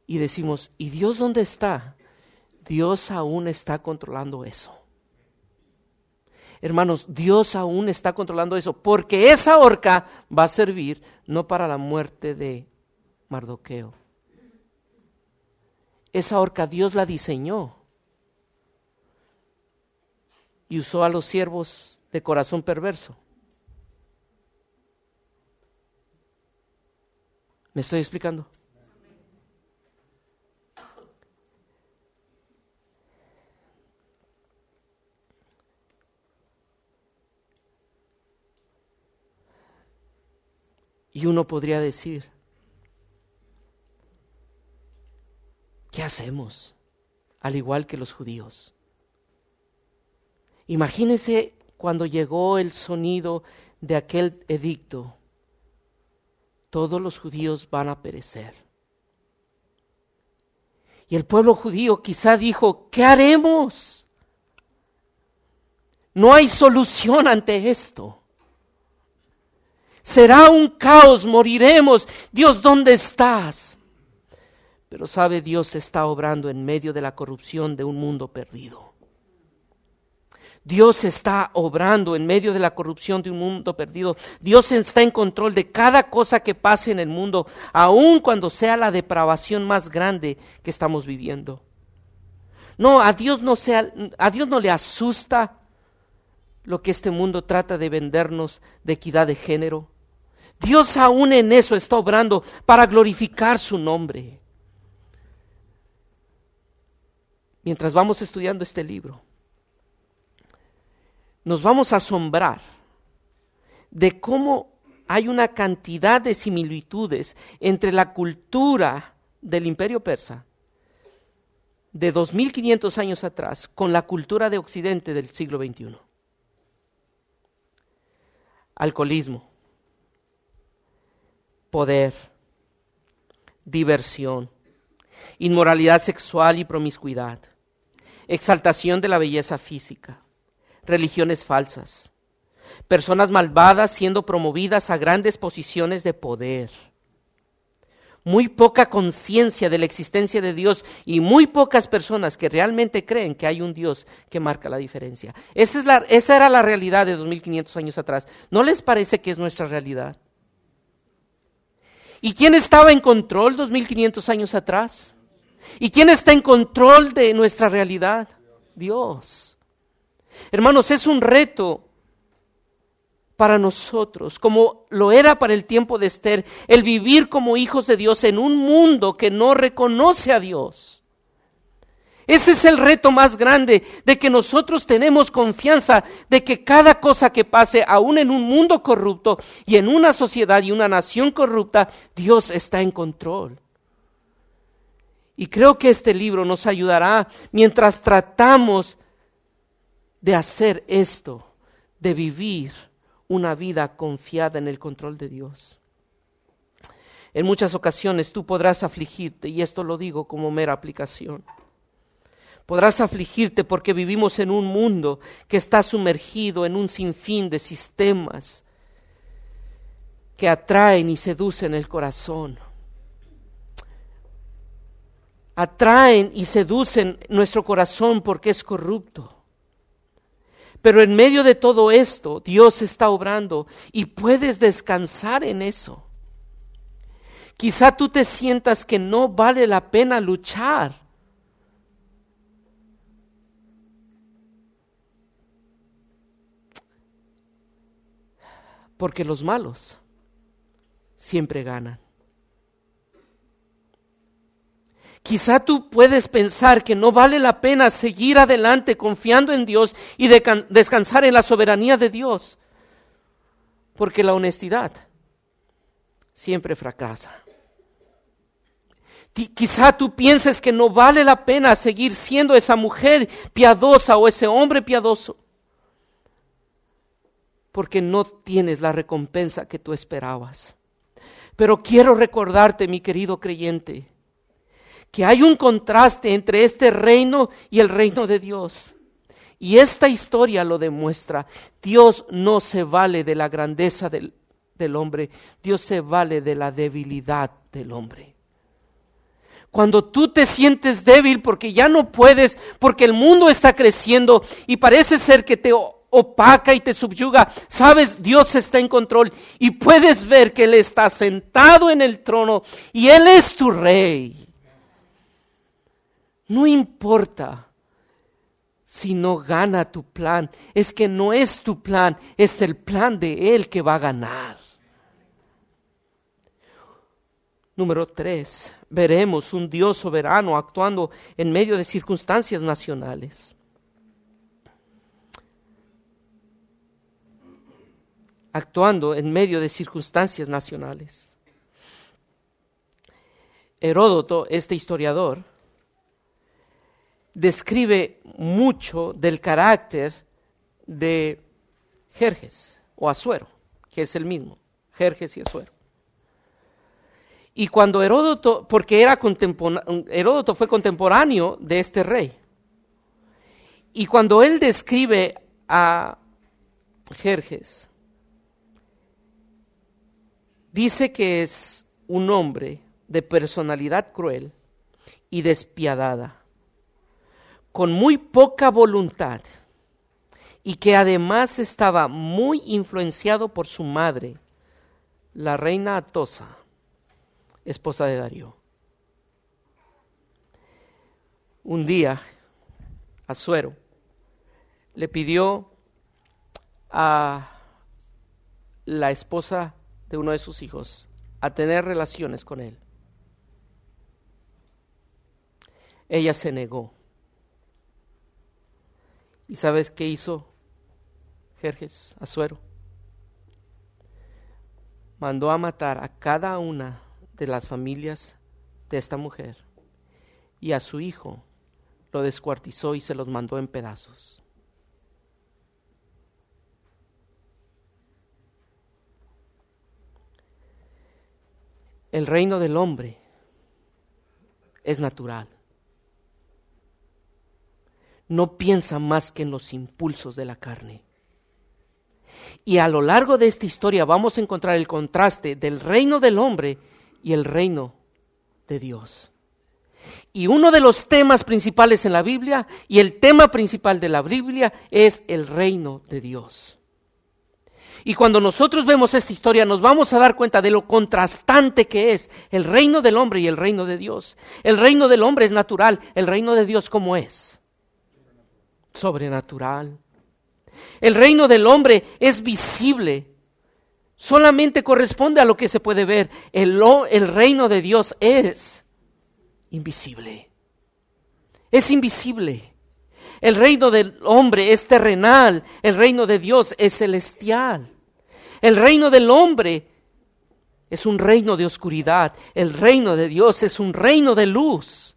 y decimos, ¿y Dios dónde está? Dios aún está controlando eso. Hermanos, Dios aún está controlando eso, porque esa horca va a servir no para la muerte de Mardoqueo. Esa horca Dios la diseñó y usó a los siervos de corazón perverso. ¿Me estoy explicando? Y uno podría decir, ¿qué hacemos? Al igual que los judíos. Imagínense cuando llegó el sonido de aquel edicto. Todos los judíos van a perecer. Y el pueblo judío quizá dijo, ¿qué haremos? No hay solución ante esto. Será un caos, moriremos. Dios, ¿dónde estás? Pero sabe, Dios está obrando en medio de la corrupción de un mundo perdido. Dios está obrando en medio de la corrupción de un mundo perdido. Dios está en control de cada cosa que pase en el mundo, aun cuando sea la depravación más grande que estamos viviendo. No, a Dios no, a Dios no le asusta lo que este mundo trata de vendernos de equidad de género. Dios aún en eso está obrando para glorificar su nombre. Mientras vamos estudiando este libro, nos vamos a asombrar de cómo hay una cantidad de similitudes entre la cultura del imperio persa de 2500 años atrás con la cultura de Occidente del siglo XXI. Alcoholismo, poder, diversión, inmoralidad sexual y promiscuidad, exaltación de la belleza física, religiones falsas, personas malvadas siendo promovidas a grandes posiciones de poder, muy poca conciencia de la existencia de Dios y muy pocas personas que realmente creen que hay un Dios que marca la diferencia. Esa, es la, esa era la realidad de 2500 años atrás. ¿No les parece que es nuestra realidad? ¿Y quién estaba en control 2500 años atrás? ¿Y quién está en control de nuestra realidad? Dios. Hermanos, es un reto para nosotros, como lo era para el tiempo de Esther, el vivir como hijos de Dios en un mundo que no reconoce a Dios. Ese es el reto más grande, de que nosotros tenemos confianza de que cada cosa que pase, aún en un mundo corrupto y en una sociedad y una nación corrupta, Dios está en control. Y creo que este libro nos ayudará mientras tratamos de hacer esto, de vivir una vida confiada en el control de Dios. En muchas ocasiones tú podrás afligirte, y esto lo digo como mera aplicación Podrás afligirte porque vivimos en un mundo que está sumergido en un sinfín de sistemas que atraen y seducen el corazón. Atraen y seducen nuestro corazón porque es corrupto. Pero en medio de todo esto, Dios está obrando y puedes descansar en eso. Quizá tú te sientas que no vale la pena luchar Porque los malos siempre ganan. Quizá tú puedes pensar que no vale la pena seguir adelante confiando en Dios y descansar en la soberanía de Dios, porque la honestidad siempre fracasa. Quizá tú pienses que no vale la pena seguir siendo esa mujer piadosa o ese hombre piadoso, porque no tienes la recompensa que tú esperabas. Pero quiero recordarte, mi querido creyente, que hay un contraste entre este reino y el reino de Dios. Y esta historia lo demuestra. Dios no se vale de la grandeza del, del hombre, Dios se vale de la debilidad del hombre. Cuando tú te sientes débil porque ya no puedes, porque el mundo está creciendo y parece ser que te opaca y te subyuga. Sabes, Dios está en control y puedes ver que Él está sentado en el trono y Él es tu rey. No importa si no gana tu plan. Es que no es tu plan, es el plan de Él que va a ganar. Número tres, veremos un Dios soberano actuando en medio de circunstancias nacionales. Actuando en medio de circunstancias nacionales. Heródoto, este historiador, describe mucho del carácter de Jerjes o Asuero, que es el mismo, Jerjes y Asuero. Y cuando Heródoto, porque era Heródoto fue contemporáneo de este rey, y cuando él describe a Jerjes, dice que es un hombre de personalidad cruel y despiadada con muy poca voluntad y que además estaba muy influenciado por su madre, la reina Atosa, esposa de Darío. Un día, Azuero le pidió a la esposa de uno de sus hijos a tener relaciones con él. Ella se negó. ¿Y sabes qué hizo Jerjes, Azuero? Mandó a matar a cada una de las familias de esta mujer y a su hijo lo descuartizó y se los mandó en pedazos. El reino del hombre es natural no piensa más que en los impulsos de la carne. Y a lo largo de esta historia vamos a encontrar el contraste del reino del hombre y el reino de Dios. Y uno de los temas principales en la Biblia y el tema principal de la Biblia es el reino de Dios. Y cuando nosotros vemos esta historia nos vamos a dar cuenta de lo contrastante que es el reino del hombre y el reino de Dios. El reino del hombre es natural, el reino de Dios como es sobrenatural. El reino del hombre es visible. Solamente corresponde a lo que se puede ver. El, el, reino de Dios es invisible. Es invisible. El reino del hombre es terrenal. El reino de Dios es celestial. El reino del hombre es un reino de oscuridad. El reino de Dios es un reino de luz.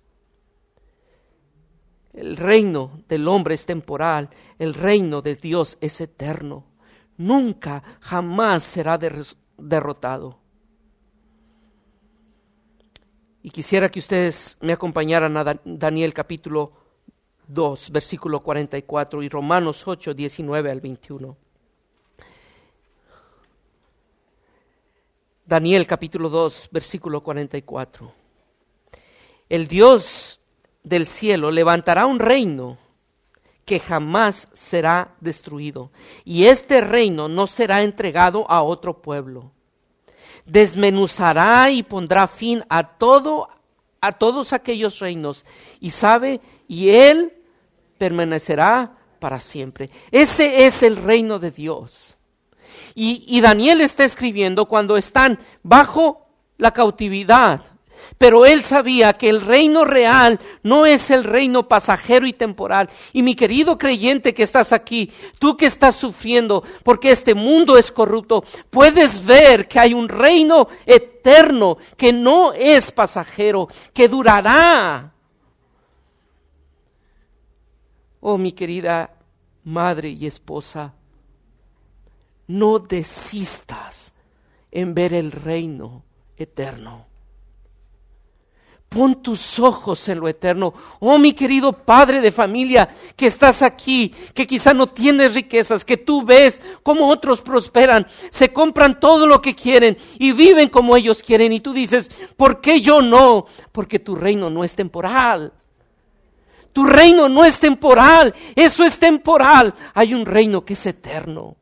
El reino del hombre es temporal, el reino de Dios es eterno. Nunca, jamás será derrotado. Y quisiera que ustedes me acompañaran a Daniel capítulo 2, versículo 44 y Romanos 8, 19 al 21. Daniel capítulo 2, versículo 44. El Dios del cielo levantará un reino que jamás será destruido, y este reino no será entregado a otro pueblo. Desmenuzará y pondrá fin a todo a todos aquellos reinos y sabe y él permanecerá para siempre. Ese es el reino de Dios. Y, y Daniel está escribiendo cuando están bajo la cautividad pero él sabía que el reino real no es el reino pasajero y temporal. Y mi querido creyente que estás aquí, tú que estás sufriendo porque este mundo es corrupto, puedes ver que hay un reino eterno que no es pasajero, que durará. Oh, mi querida madre y esposa, no desistas en ver el reino eterno. Pon tus ojos en lo eterno. Oh, mi querido padre de familia, que estás aquí, que quizá no tienes riquezas, que tú ves cómo otros prosperan, se compran todo lo que quieren y viven como ellos quieren. Y tú dices, ¿por qué yo no? Porque tu reino no es temporal. Tu reino no es temporal, eso es temporal. Hay un reino que es eterno.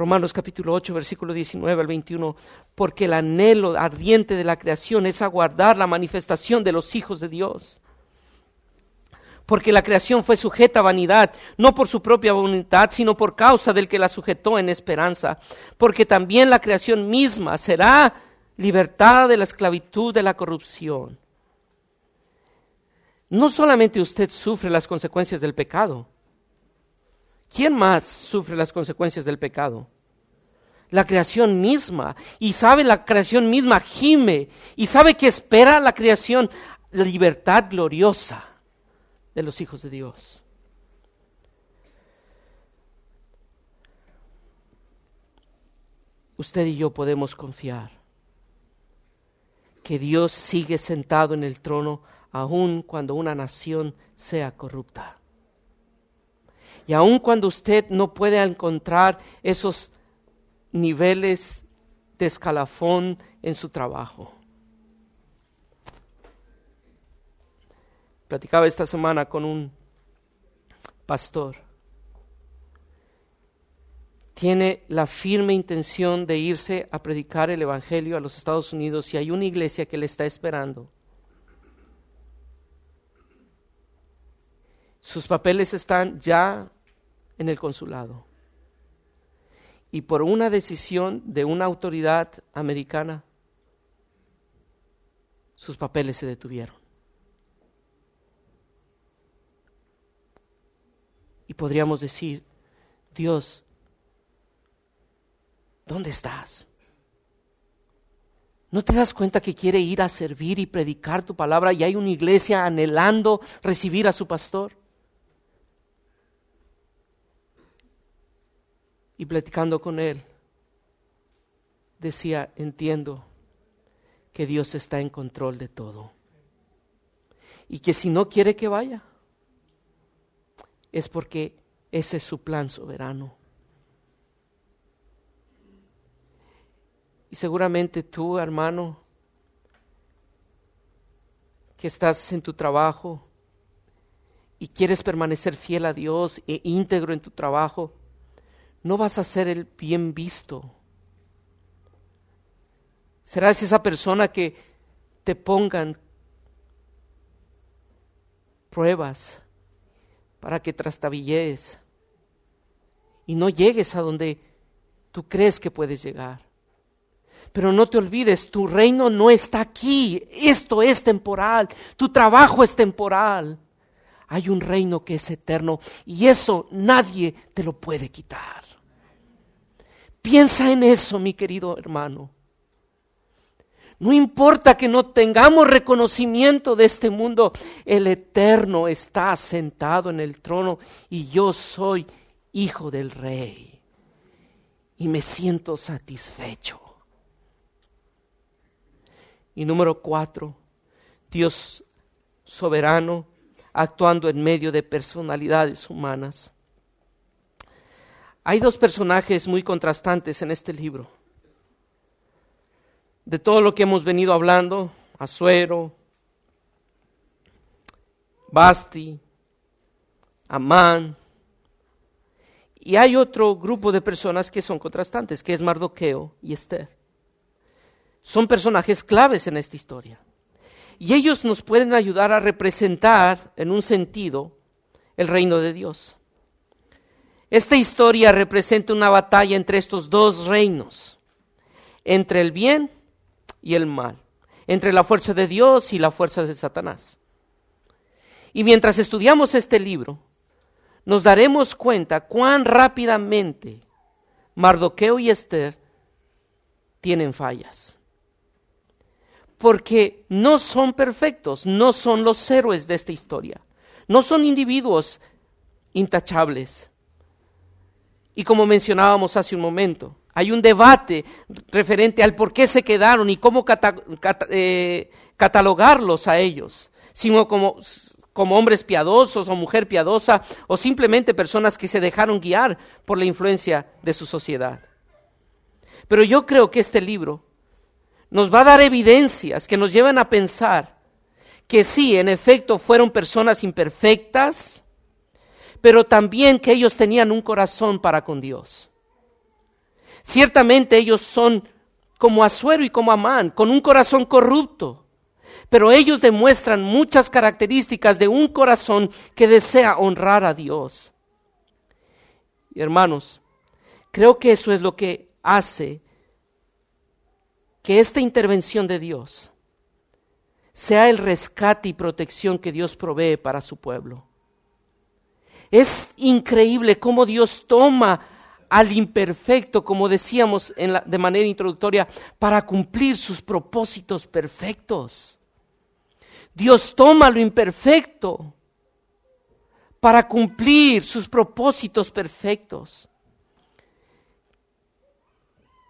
Romanos capítulo 8, versículo 19 al 21, porque el anhelo ardiente de la creación es aguardar la manifestación de los hijos de Dios. Porque la creación fue sujeta a vanidad, no por su propia voluntad, sino por causa del que la sujetó en esperanza. Porque también la creación misma será libertada de la esclavitud de la corrupción. No solamente usted sufre las consecuencias del pecado, ¿Quién más sufre las consecuencias del pecado? La creación misma. Y sabe, la creación misma gime. Y sabe que espera la creación la libertad gloriosa de los hijos de Dios. Usted y yo podemos confiar que Dios sigue sentado en el trono aun cuando una nación sea corrupta. Y aun cuando usted no puede encontrar esos niveles de escalafón en su trabajo. Platicaba esta semana con un pastor. Tiene la firme intención de irse a predicar el Evangelio a los Estados Unidos y hay una iglesia que le está esperando. Sus papeles están ya en el consulado. Y por una decisión de una autoridad americana, sus papeles se detuvieron. Y podríamos decir, Dios, ¿dónde estás? ¿No te das cuenta que quiere ir a servir y predicar tu palabra y hay una iglesia anhelando recibir a su pastor? Y platicando con él, decía, entiendo que Dios está en control de todo. Y que si no quiere que vaya, es porque ese es su plan soberano. Y seguramente tú, hermano, que estás en tu trabajo y quieres permanecer fiel a Dios e íntegro en tu trabajo, no vas a ser el bien visto. Serás esa persona que te pongan pruebas para que trastabillees y no llegues a donde tú crees que puedes llegar. Pero no te olvides, tu reino no está aquí, esto es temporal, tu trabajo es temporal. Hay un reino que es eterno y eso nadie te lo puede quitar. Piensa en eso, mi querido hermano. No importa que no tengamos reconocimiento de este mundo, el Eterno está sentado en el trono y yo soy hijo del rey. Y me siento satisfecho. Y número cuatro, Dios soberano actuando en medio de personalidades humanas. Hay dos personajes muy contrastantes en este libro. De todo lo que hemos venido hablando, Azuero, Basti, Amán, y hay otro grupo de personas que son contrastantes, que es Mardoqueo y Esther. Son personajes claves en esta historia. Y ellos nos pueden ayudar a representar, en un sentido, el reino de Dios. Esta historia representa una batalla entre estos dos reinos, entre el bien y el mal, entre la fuerza de Dios y la fuerza de Satanás. Y mientras estudiamos este libro, nos daremos cuenta cuán rápidamente Mardoqueo y Esther tienen fallas. Porque no son perfectos, no son los héroes de esta historia, no son individuos intachables y como mencionábamos hace un momento, hay un debate referente al por qué se quedaron y cómo eh, catalogarlos a ellos, sino como, como hombres piadosos o mujer piadosa o simplemente personas que se dejaron guiar por la influencia de su sociedad. Pero yo creo que este libro nos va a dar evidencias que nos llevan a pensar que sí, en efecto, fueron personas imperfectas, pero también que ellos tenían un corazón para con Dios. Ciertamente ellos son como Azuero y como Amán, con un corazón corrupto. Pero ellos demuestran muchas características de un corazón que desea honrar a Dios. Y hermanos, creo que eso es lo que hace que esta intervención de Dios sea el rescate y protección que Dios provee para su pueblo. Es increíble cómo Dios toma al imperfecto, como decíamos de manera introductoria, para cumplir sus propósitos perfectos. Dios toma lo imperfecto para cumplir sus propósitos perfectos.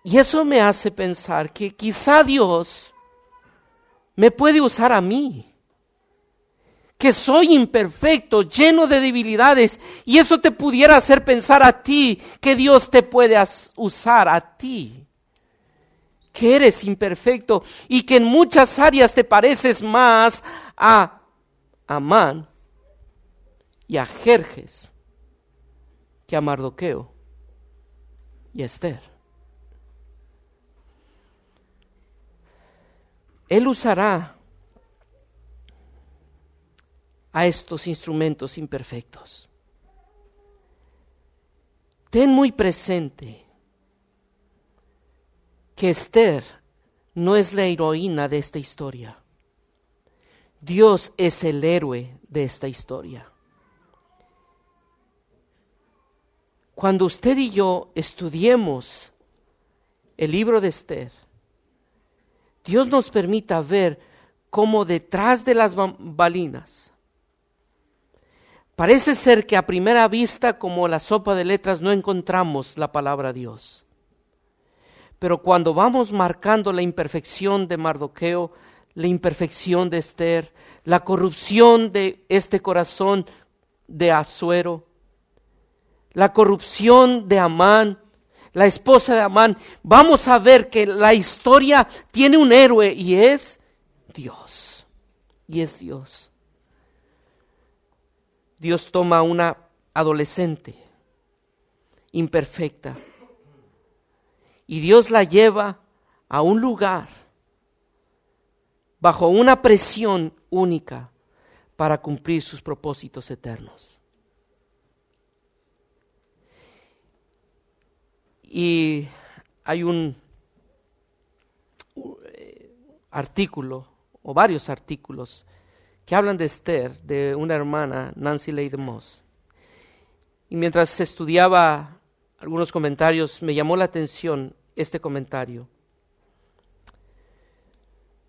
Y eso me hace pensar que quizá Dios me puede usar a mí que soy imperfecto, lleno de debilidades, y eso te pudiera hacer pensar a ti que Dios te puede usar a ti, que eres imperfecto y que en muchas áreas te pareces más a Amán y a Jerjes que a Mardoqueo y a Esther. Él usará a estos instrumentos imperfectos. Ten muy presente que Esther no es la heroína de esta historia. Dios es el héroe de esta historia. Cuando usted y yo estudiemos el libro de Esther, Dios nos permita ver cómo detrás de las bambalinas Parece ser que a primera vista, como la sopa de letras, no encontramos la palabra Dios. Pero cuando vamos marcando la imperfección de Mardoqueo, la imperfección de Esther, la corrupción de este corazón de Azuero, la corrupción de Amán, la esposa de Amán, vamos a ver que la historia tiene un héroe y es Dios. Y es Dios. Dios toma a una adolescente imperfecta y Dios la lleva a un lugar bajo una presión única para cumplir sus propósitos eternos. Y hay un eh, artículo o varios artículos que hablan de Esther, de una hermana, Nancy Leigh Moss. Y mientras estudiaba algunos comentarios, me llamó la atención este comentario.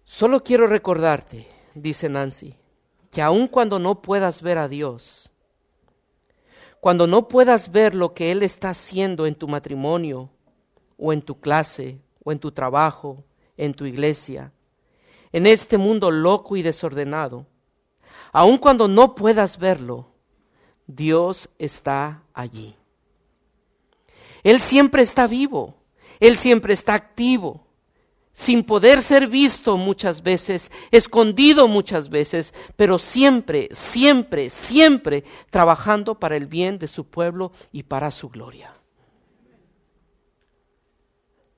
Solo quiero recordarte, dice Nancy, que aun cuando no puedas ver a Dios, cuando no puedas ver lo que Él está haciendo en tu matrimonio, o en tu clase, o en tu trabajo, en tu iglesia, en este mundo loco y desordenado, Aun cuando no puedas verlo, Dios está allí. Él siempre está vivo, Él siempre está activo, sin poder ser visto muchas veces, escondido muchas veces, pero siempre, siempre, siempre trabajando para el bien de su pueblo y para su gloria.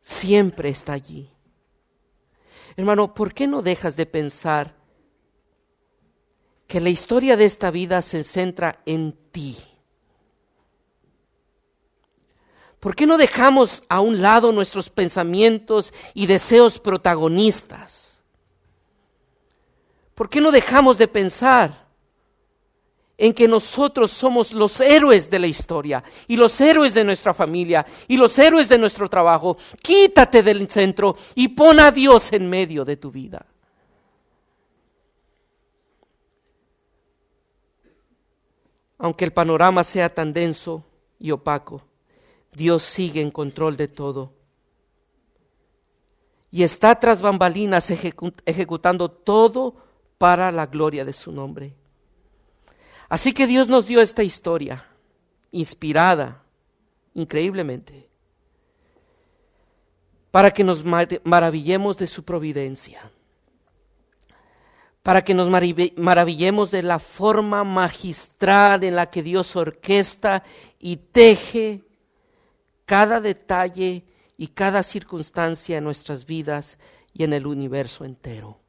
Siempre está allí. Hermano, ¿por qué no dejas de pensar que la historia de esta vida se centra en ti. ¿Por qué no dejamos a un lado nuestros pensamientos y deseos protagonistas? ¿Por qué no dejamos de pensar en que nosotros somos los héroes de la historia y los héroes de nuestra familia y los héroes de nuestro trabajo? Quítate del centro y pon a Dios en medio de tu vida. Aunque el panorama sea tan denso y opaco, Dios sigue en control de todo. Y está tras bambalinas ejecutando todo para la gloria de su nombre. Así que Dios nos dio esta historia, inspirada increíblemente, para que nos maravillemos de su providencia para que nos maravillemos de la forma magistral en la que Dios orquesta y teje cada detalle y cada circunstancia en nuestras vidas y en el universo entero.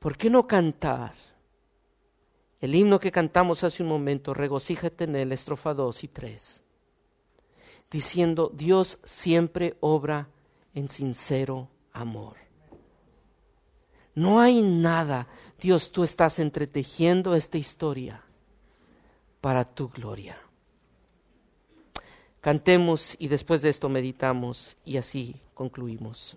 ¿Por qué no cantar? El himno que cantamos hace un momento, regocíjate en él, estrofa 2 y 3, diciendo, Dios siempre obra en sincero amor. No hay nada, Dios, tú estás entretejiendo esta historia para tu gloria. Cantemos y después de esto meditamos y así concluimos.